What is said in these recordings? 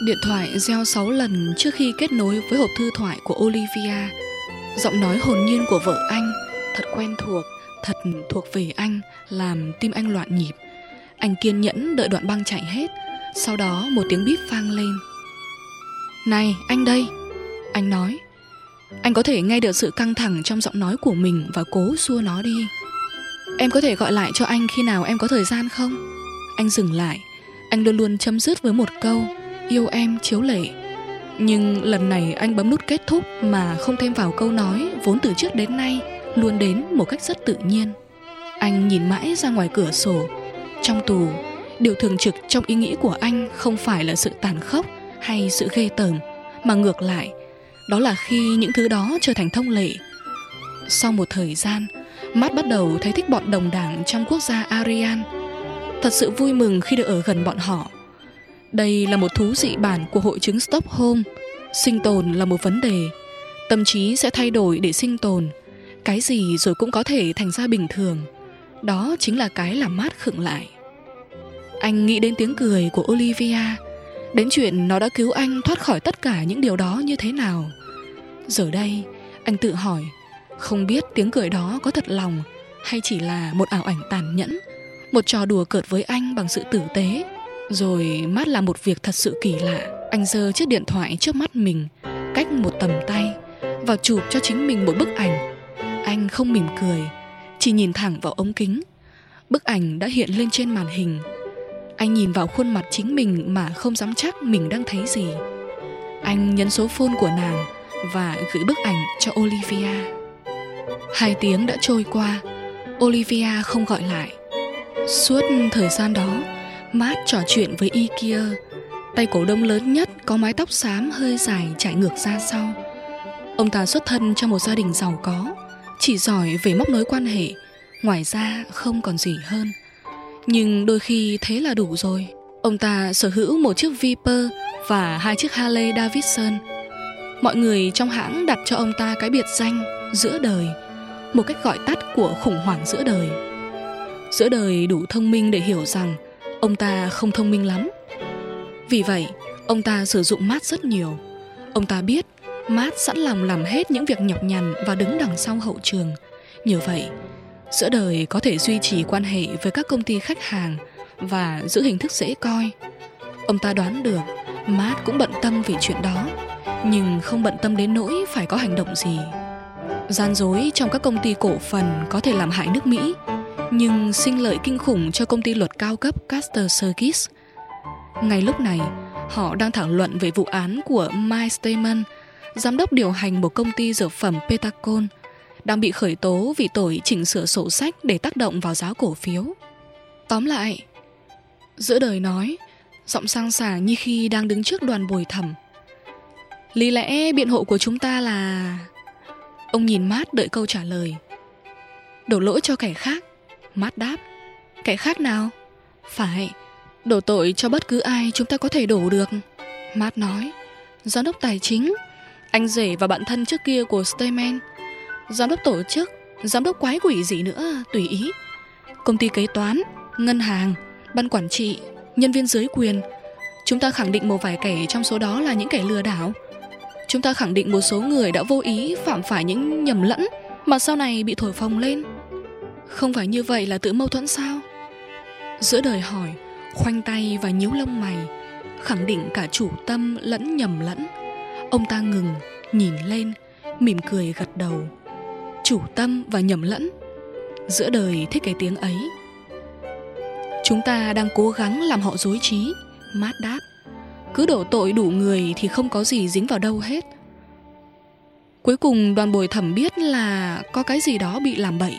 Điện thoại reo 6 lần trước khi kết nối với hộp thư thoại của Olivia. Giọng nói hồn nhiên của vợ anh thật quen thuộc, thật thuộc về anh, làm tim anh loạn nhịp. Anh kiên nhẫn đợi đoạn băng chạy hết, sau đó một tiếng bíp vang lên. Này, anh đây. Anh nói. Anh có thể nghe được sự căng thẳng trong giọng nói của mình và cố xua nó đi. Em có thể gọi lại cho anh khi nào em có thời gian không? Anh dừng lại. Anh luôn luôn chấm dứt với một câu Yêu em chiếu lệ. Nhưng lần này anh bấm nút kết thúc Mà không thêm vào câu nói Vốn từ trước đến nay, Luôn đến một cách rất tự nhiên. Anh nhìn mãi ra ngoài cửa sổ. Trong tù, Điều thường trực trong ý nghĩ của anh Không phải là sự tàn khốc Hay sự ghê tởm, Mà ngược lại, Đó là khi những thứ đó trở thành thông lệ. Sau một thời gian Matt bắt đầu thấy thích bọn đồng đảng trong quốc gia Arian. Thật sự vui mừng khi được ở gần bọn họ. Đây là một thú dị bản của hội chứng Stockholm Sinh tồn là một vấn đề. Tâm trí sẽ thay đổi để sinh tồn. Cái gì rồi cũng có thể thành ra bình thường. Đó chính là cái làm mát khựng lại. Anh nghĩ đến tiếng cười của Olivia. Đến chuyện nó đã cứu anh thoát khỏi tất cả những điều đó như thế nào. Giờ đây, anh tự hỏi, Không biết tiếng cười đó có thật lòng Hay chỉ là một ảo ảnh tàn nhẫn, một trò đùa cợt với anh bằng sự tử tế. Rồi mắt là một việc thật sự kỳ lạ. Anh giơ chiếc điện thoại trước mắt mình Cách một tầm tay Và chụp cho chính mình một bức ảnh. Anh không mỉm cười Chỉ nhìn thẳng vào ống kính. Bức ảnh đã hiện lên trên màn hình. Anh nhìn vào khuôn mặt chính mình Mà không dám chắc mình đang thấy gì. Anh nhấn số phone của nàng Và gửi bức ảnh cho Olivia. Hai tiếng đã trôi qua. Olivia không gọi lại. Suốt thời gian đó, Matt trò chuyện với y kia. Tay cổ đông lớn nhất có mái tóc xám hơi dài chạy ngược ra sau. Ông ta xuất thân trong một gia đình giàu có, chỉ giỏi về móc nối quan hệ, ngoài ra không còn gì hơn. Nhưng đôi khi thế là đủ rồi. Ông ta sở hữu một chiếc Viper và hai chiếc Harley Davidson. Mọi người trong hãng đặt cho ông ta cái biệt danh giữa đời, một cách gọi tắt của khủng hoảng giữa đời giữa đời đủ thông minh để hiểu rằng ông ta không thông minh lắm. Vì vậy, ông ta sử dụng mát rất nhiều. Ông ta biết mát sẵn lòng làm hết những việc nhọc nhằn và đứng đằng sau hậu trường. Nhờ vậy, giữa đời có thể duy trì quan hệ với các công ty khách hàng và giữ hình thức dễ coi. Ông ta đoán được Mát cũng bận tâm vì chuyện đó, nhưng không bận tâm đến nỗi phải có hành động gì. Gian dối trong các công ty cổ phần có thể làm hại nước Mỹ nhưng sinh lợi kinh khủng cho công ty luật cao cấp Caster Sergis. Ngay lúc này, họ đang thảo luận về vụ án của Mike Stamen, giám đốc điều hành một công ty dược phẩm Petacon, đang bị khởi tố vì tội chỉnh sửa sổ sách để tác động vào giá cổ phiếu. Tóm lại, giữa đời nói, giọng sang sảng như khi đang đứng trước đoàn bồi thẩm. Lý lẽ biện hộ của chúng ta là... Ông nhìn mát đợi câu trả lời. Đổ lỗi cho kẻ khác Mát đáp. Kẻ khác nào? Phải, Đổ tội cho bất cứ ai chúng ta có thể đổ được. Mát nói, Giám đốc tài chính, Anh rể và bạn thân trước kia của Stayman Giám đốc tổ chức, Giám đốc quái quỷ gì nữa, Tùy ý. Công ty kế toán, Ngân hàng, Ban quản trị, Nhân viên dưới quyền. Chúng ta khẳng định một vài kẻ trong số đó là những kẻ lừa đảo. Chúng ta khẳng định một số người đã vô ý phạm phải những nhầm lẫn Mà sau này bị thổi phồng lên không phải như vậy là tự mâu thuẫn sao? Giữa đời hỏi, Khoanh tay và nhíu lông mày, Khẳng định cả chủ tâm lẫn nhầm lẫn. Ông ta ngừng, Nhìn lên, Mỉm cười gật đầu. Chủ tâm và nhầm lẫn. Giữa đời thích cái tiếng ấy. Chúng ta đang cố gắng làm họ dối trí, Mát đáp. Cứ đổ tội đủ người thì không có gì dính vào đâu hết. Cuối cùng đoàn bồi thẩm biết là Có cái gì đó bị làm bậy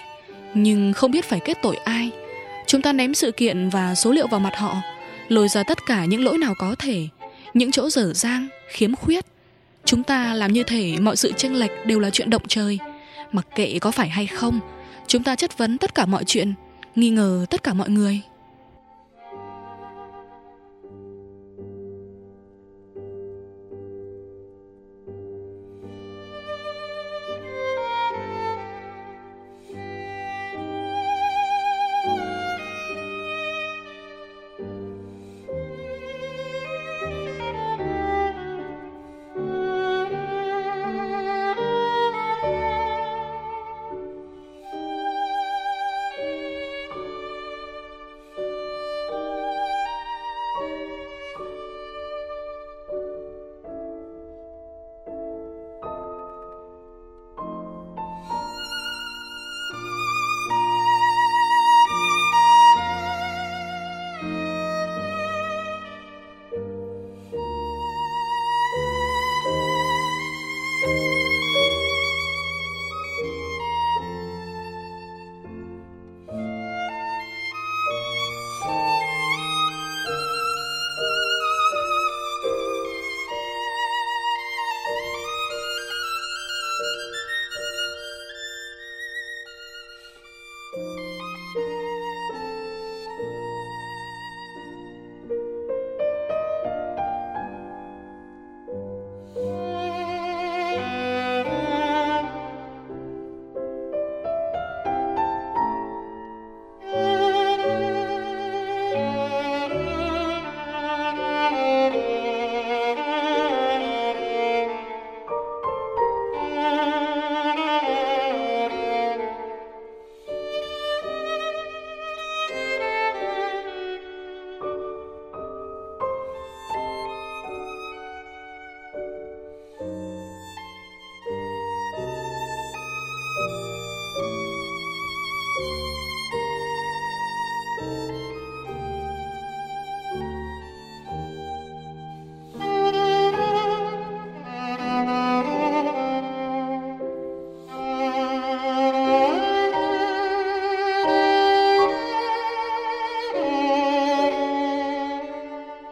nhưng không biết phải kết tội ai. Chúng ta ném sự kiện và số liệu vào mặt họ, lôi ra tất cả những lỗi nào có thể, những chỗ dở dang, khiếm khuyết. Chúng ta làm như thể mọi sự chênh lệch đều là chuyện động trời. Mặc kệ có phải hay không, chúng ta chất vấn tất cả mọi chuyện, nghi ngờ tất cả mọi người.